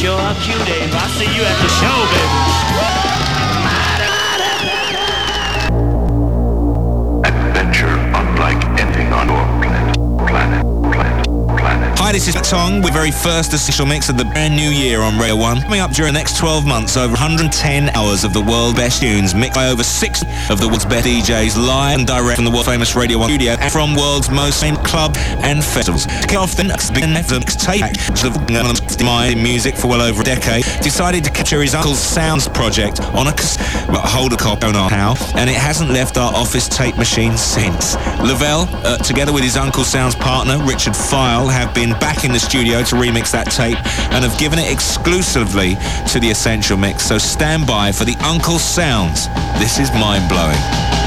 sure are cute, Abe. I'll see you at the show, baby. Hi, this is Tong with very first official mix of the brand new year on Radio 1. Coming up during the next 12 months, over 110 hours of the world best tunes mixed by over 60 of the world's best DJs live and direct from the world famous Radio 1 studio and from world's most famous club and festivals. To kick off the next big mixtape, of my music for well over a decade, decided to capture his UNKLE's sounds project on a hold a copy on our how, and it hasn't left our office tape machine since. Lavelle, uh, together with his UNKLE's sounds partner, Richard File, have been back in the studio to remix that tape and have given it exclusively to the Essential Mix. So stand by for the UNKLE Sounds. This is mind-blowing. Take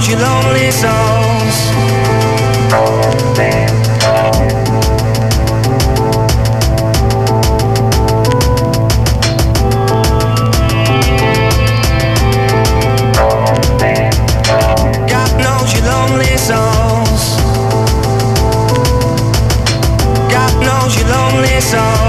out your lonely souls. God knows your lonely souls. God knows your lonely souls.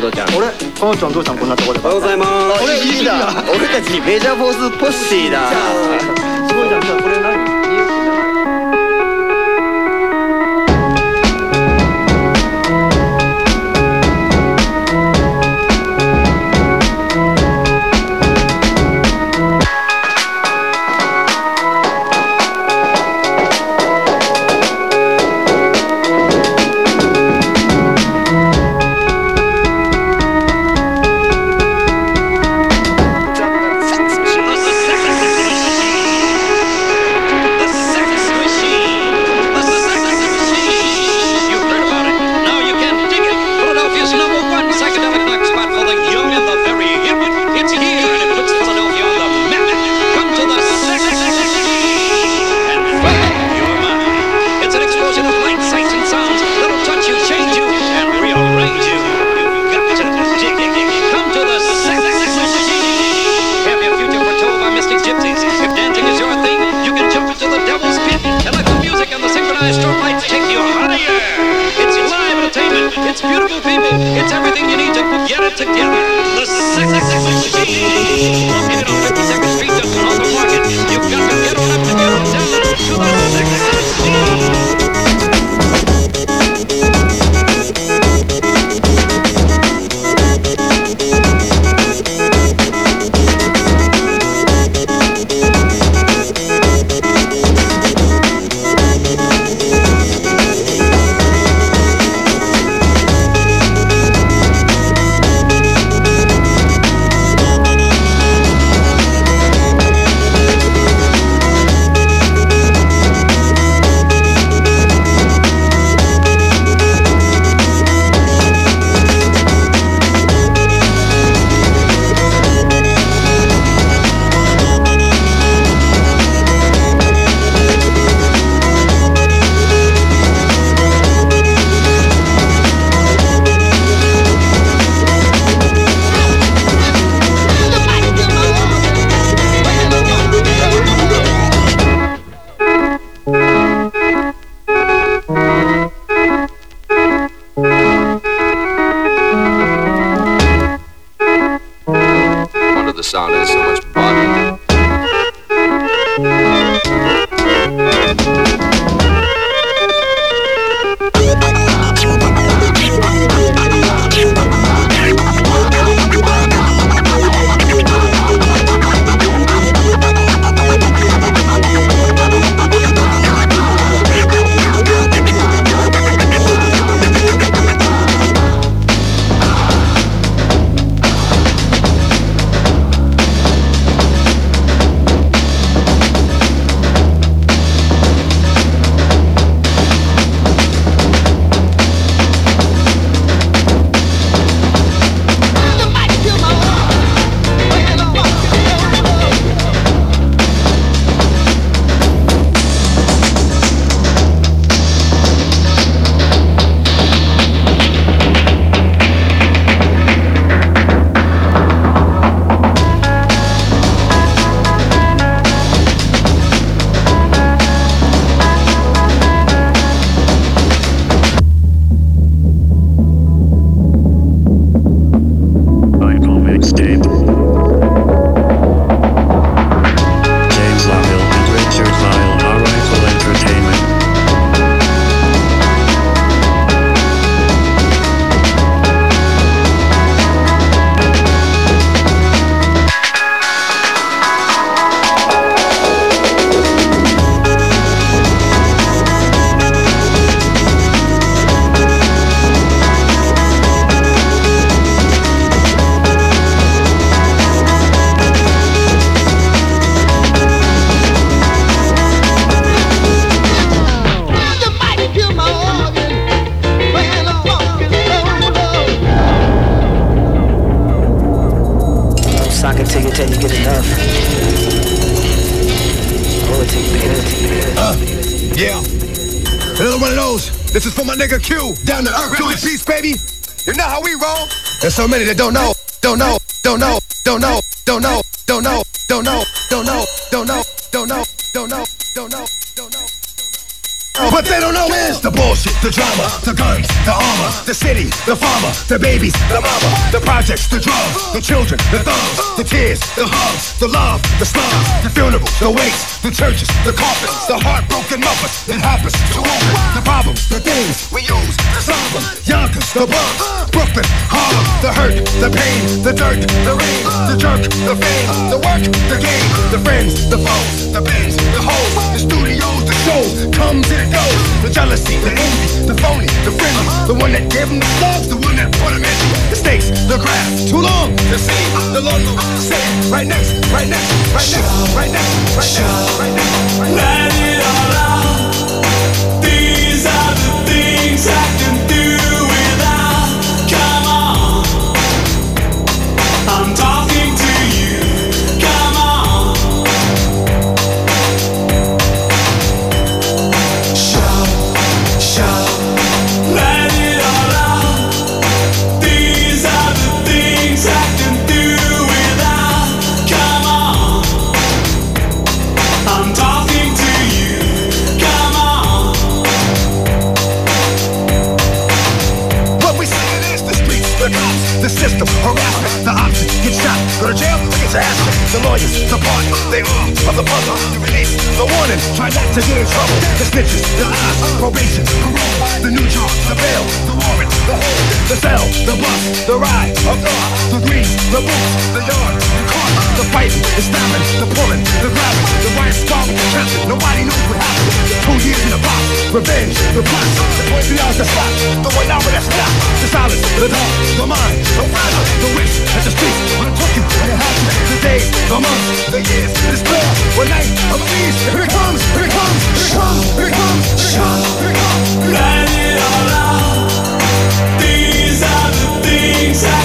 工藤ちゃん。俺かのちゃんどうしたのこんなところで。おはようございます。俺リーダー俺たちメジャーフォースポッシーだ Many that don't know, don't know, don't know, don't know, don't know, don't know, don't know, don't know, don't know, don't know, don't know, don't know, don't know. What they don't know is the bullshit, the drama, the guns, the armor, the city, the farmer, the babies, the mama, the projects, the drugs, the children, the thugs, the tears, the hugs, the love, the slums, the funerals, the wakes, the churches, the coffins, the heartbroken mothers. It happens to all the problems, the things we use to solve them. The Bronx, Brooklyn, Harlem, the hurt, the pain, the dirt, the rain, the jerk, the fame, the work, the game, the friends, the foes, the bands, the hoes, the studios, the shows, comes and it goes. The jealousy, the envy, the phony, the friendly, the one that gave them the slugs, the one that put them in. The stakes, the grass, too long to see. The logo, say it, right next, right next, right next, right next, right next, right next. Right next. Let it try not to get in trouble. The snitches, the eyes, uh, probation, parole, the new charge, the bail, the warrant, the hold, the cell, the bus, the ride, of God, the grease, the boots, the yard, the car, the fighting, the stabbing, the pulling, the grabbing, the riot storm, the trapping. Nobody knows what happened. Two years in the box, revenge, the plots, the point beyond the spot, the one hour that's not, the silence, the dark, the mind, the fragile, the wish, at the streets, when it took you, when it happened, the days, the months, the years, it's clear, one night, of ease, here it comes, here it comes, here it comes, Shut up! Let it all out. These are the things I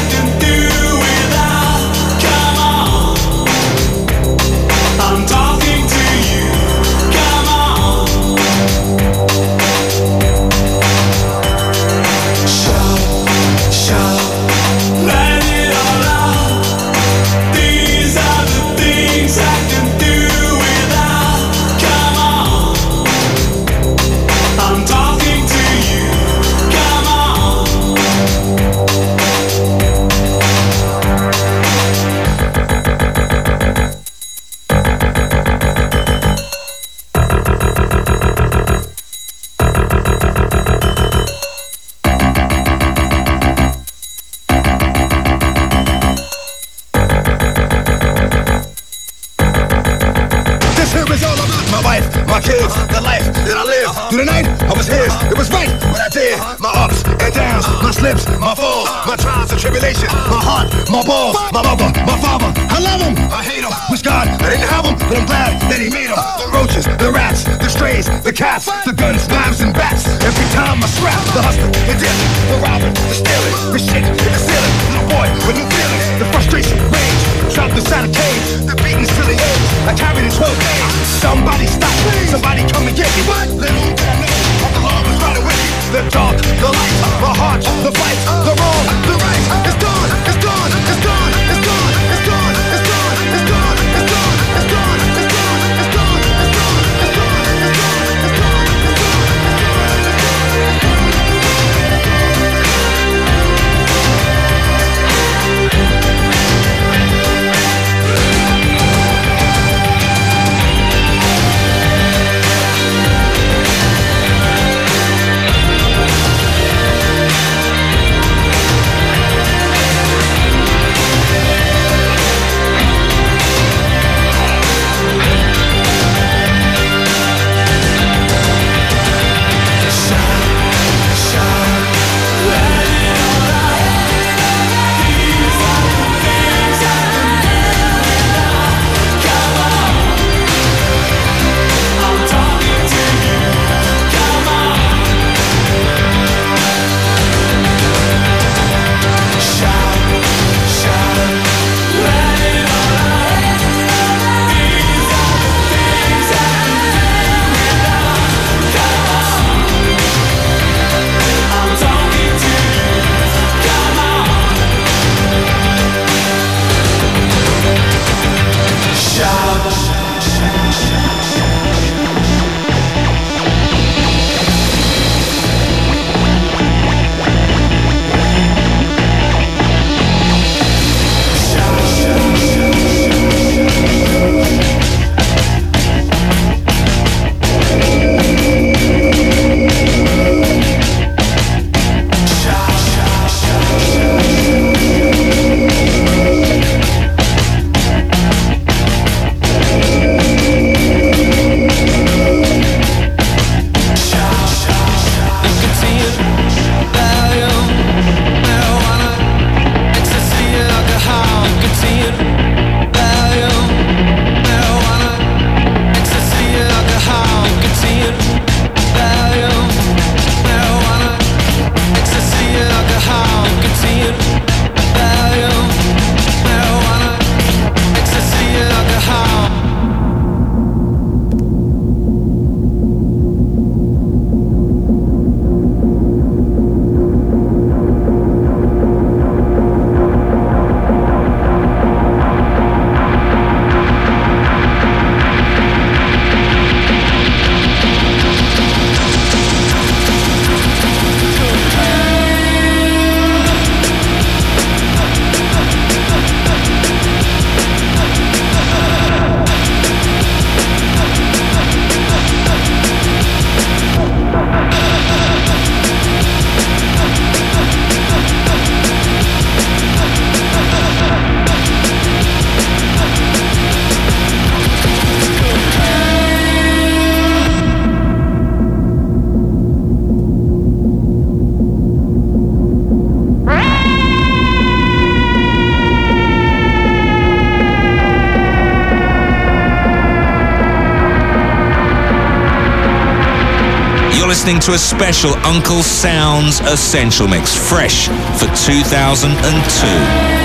to a special UNKLE Sounds Essential Mix, fresh for 2002.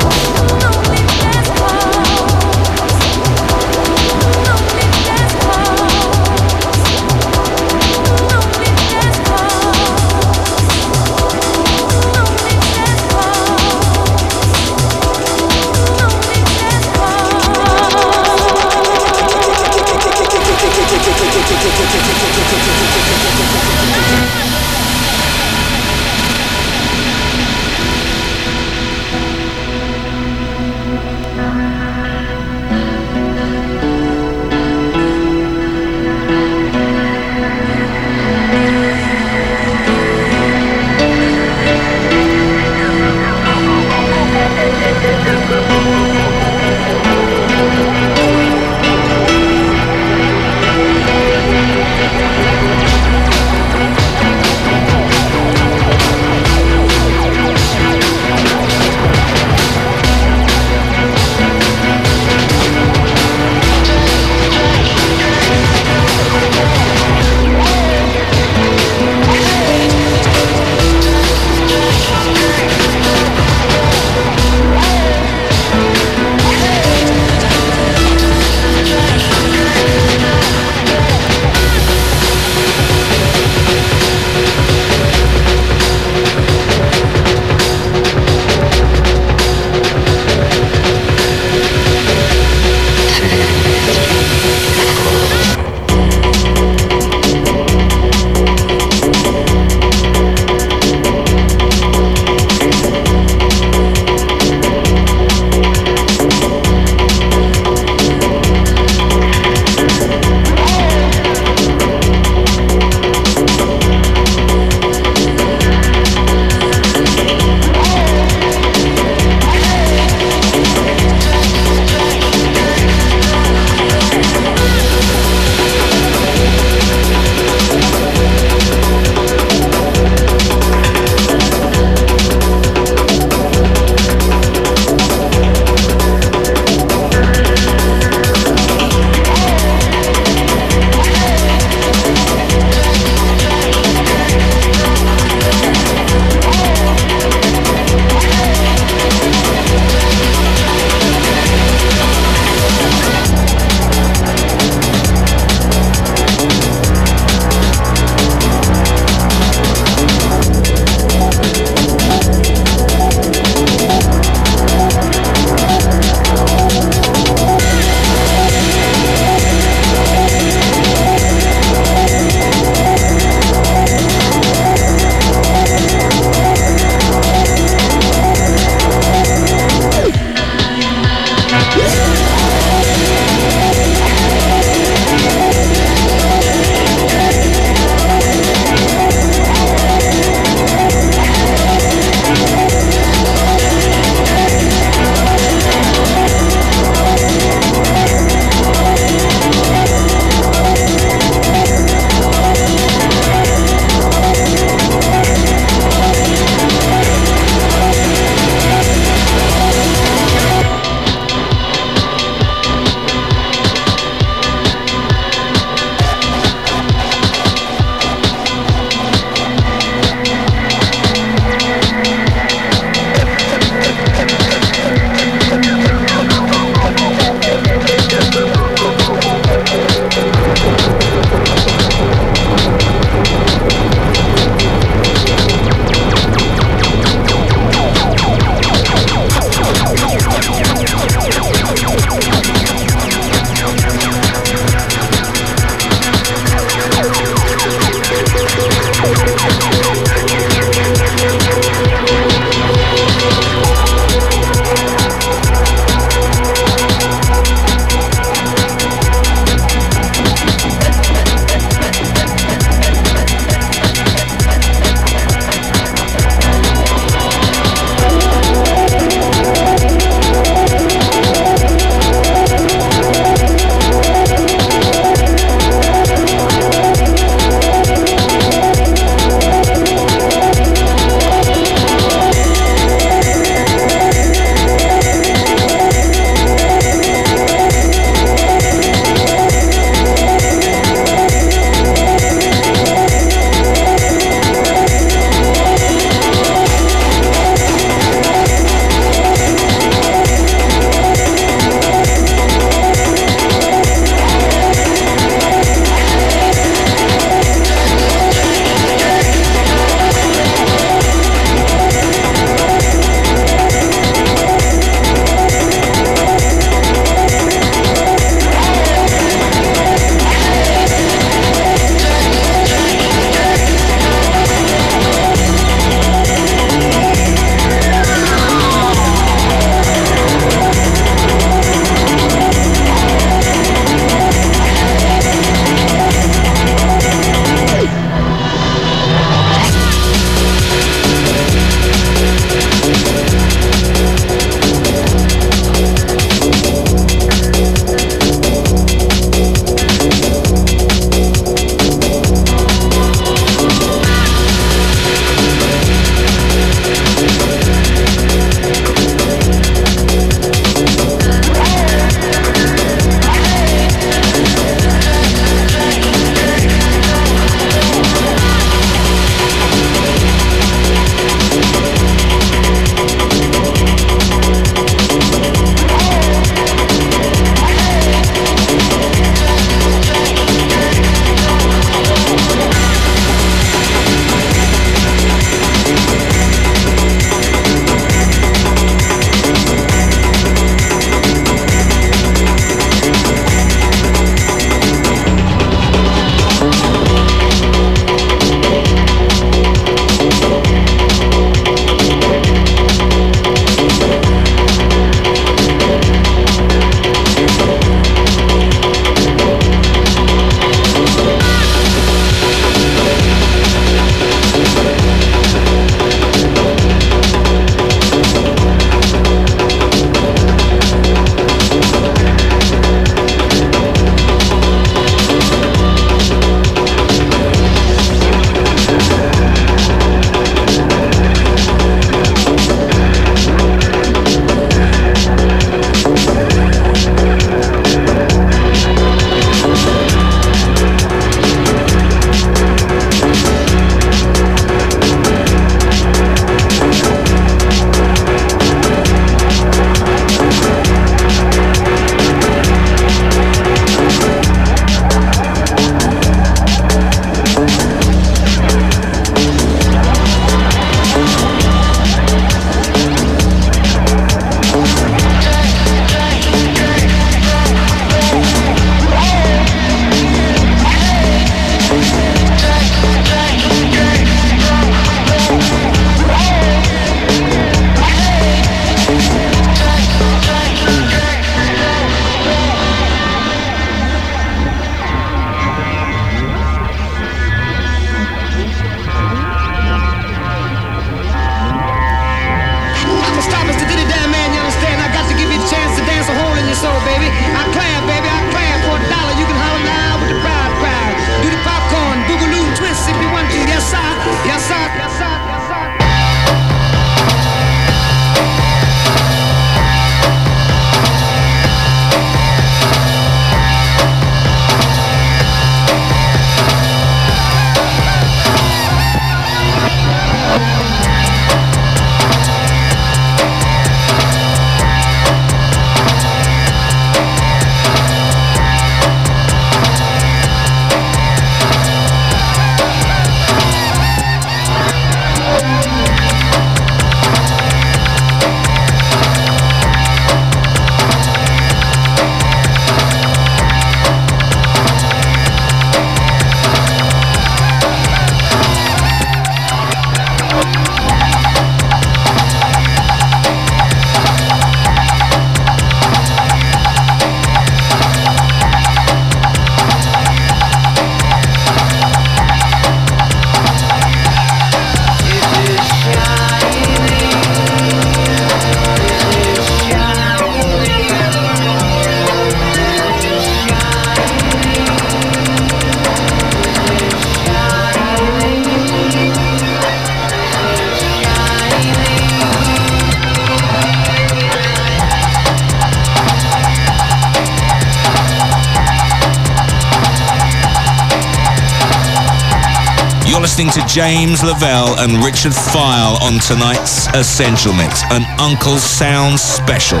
Listening to James Lavelle and Richard File on tonight's Essential Mix, an UNKLE Sound special.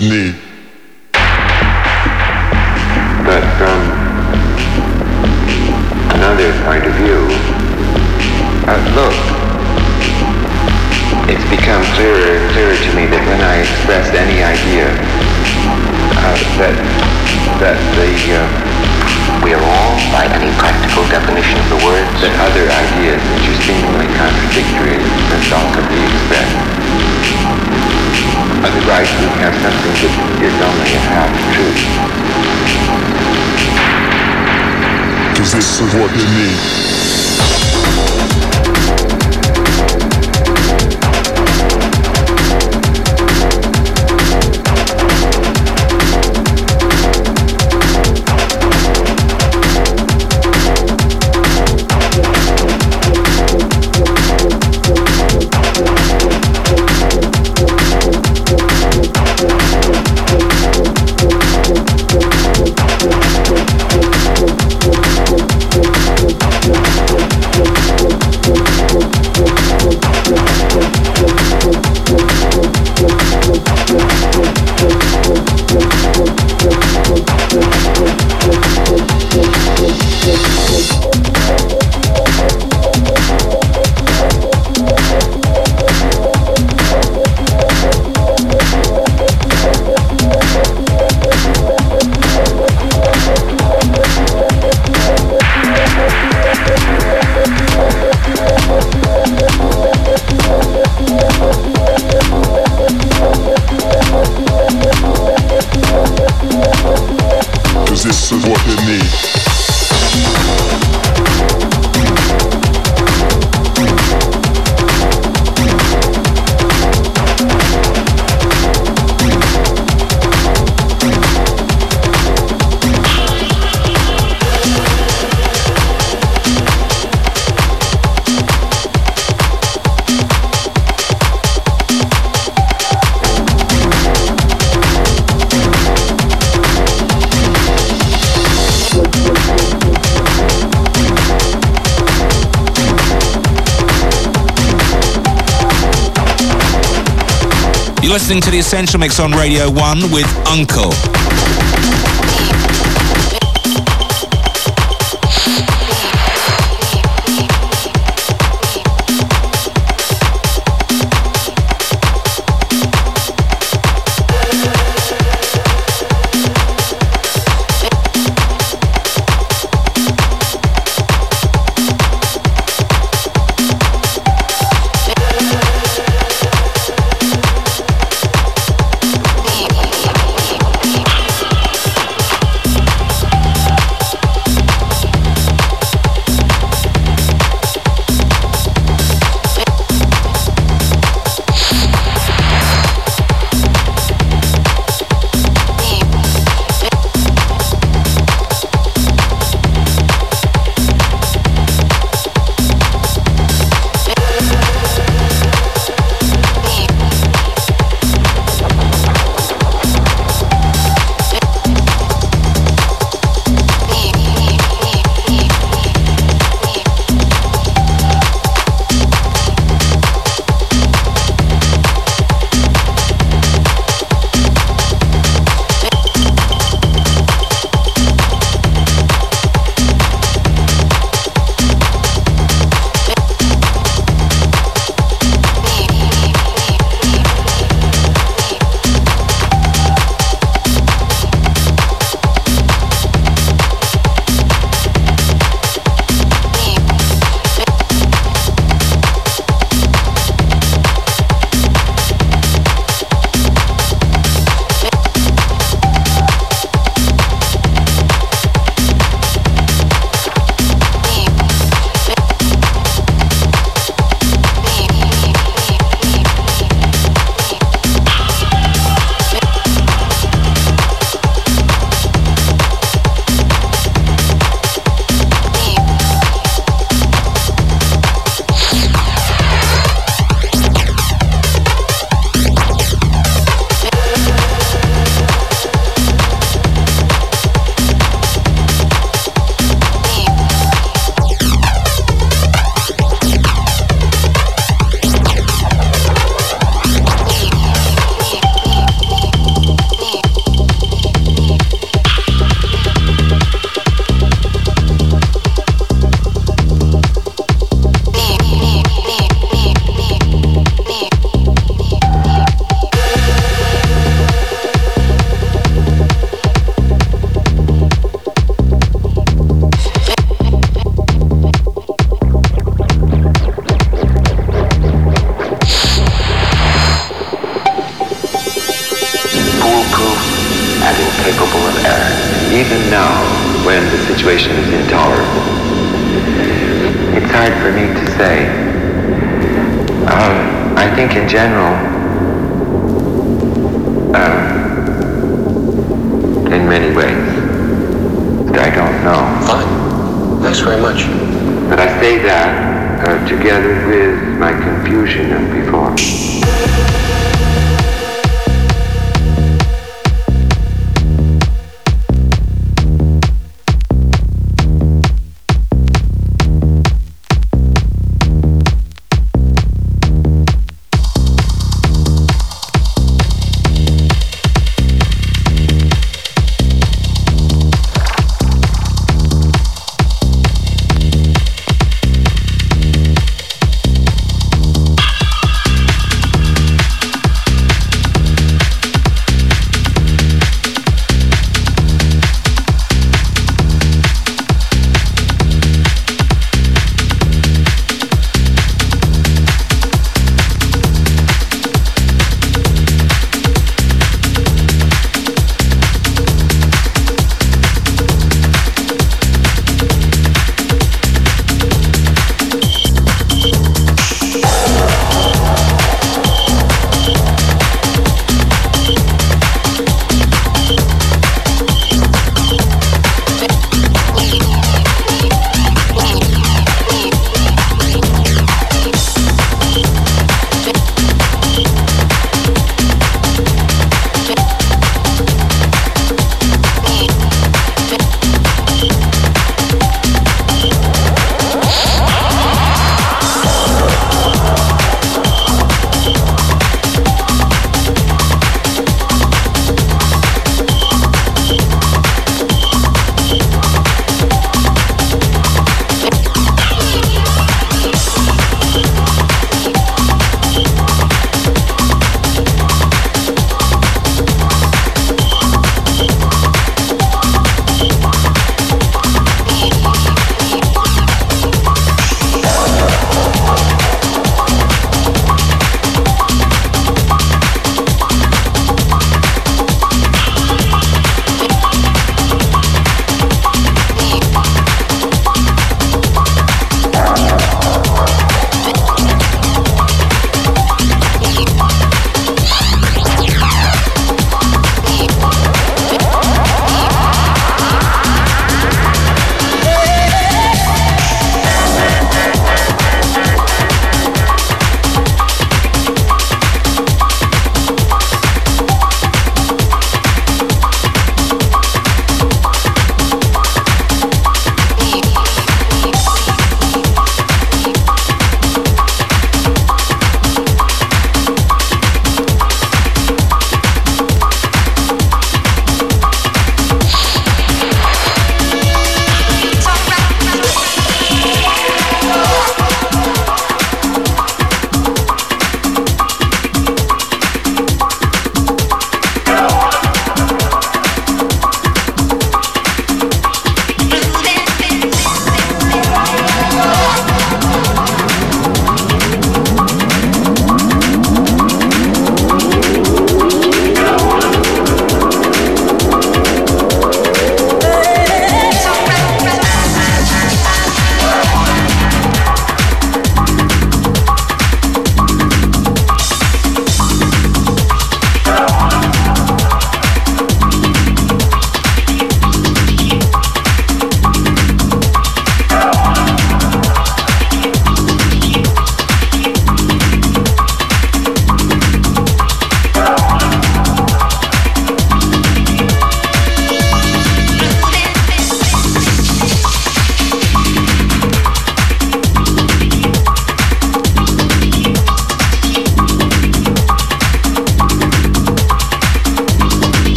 This this listening to The Essential Mix on Radio 1 with UNKLE.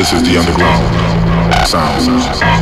This is the underground sound.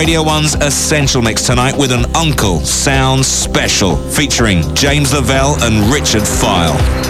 Radio 1's Essential Mix tonight with an UNKLE Sound Special featuring James Lavelle and Richard File.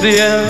The end.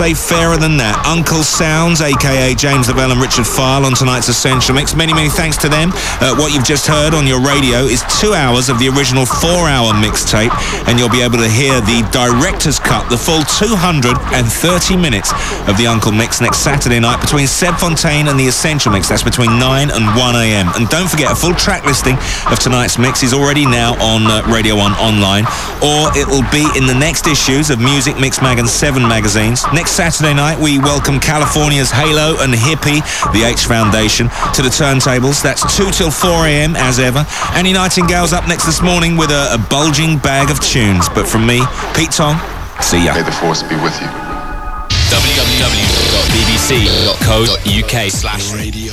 safe fair than that. UNKLE Sounds, aka James Lavelle and Richard File on tonight's Essential Mix. Many, many thanks to them. Uh, what you've just heard on your radio is two hours of the original four-hour mixtape, and you'll be able to hear the director's cut, the full 230 minutes of the UNKLE Mix next Saturday night between Seb Fontaine and the Essential Mix. That's between 9 and 1 a.m. And don't forget, a full track listing of tonight's mix is already now on uh, Radio 1 online, or it will be in the next issues of Music Mixmag and 7 magazines. Next Saturday night, we welcome California's Halo and Hippie, the H Foundation, to the turntables. That's 2 till 4 a.m. as ever. Annie Nightingale's up next this morning with a, a bulging bag of tunes. But from me, Pete Tong, see ya. May the force be with you. www.bbc.co.uk slash radio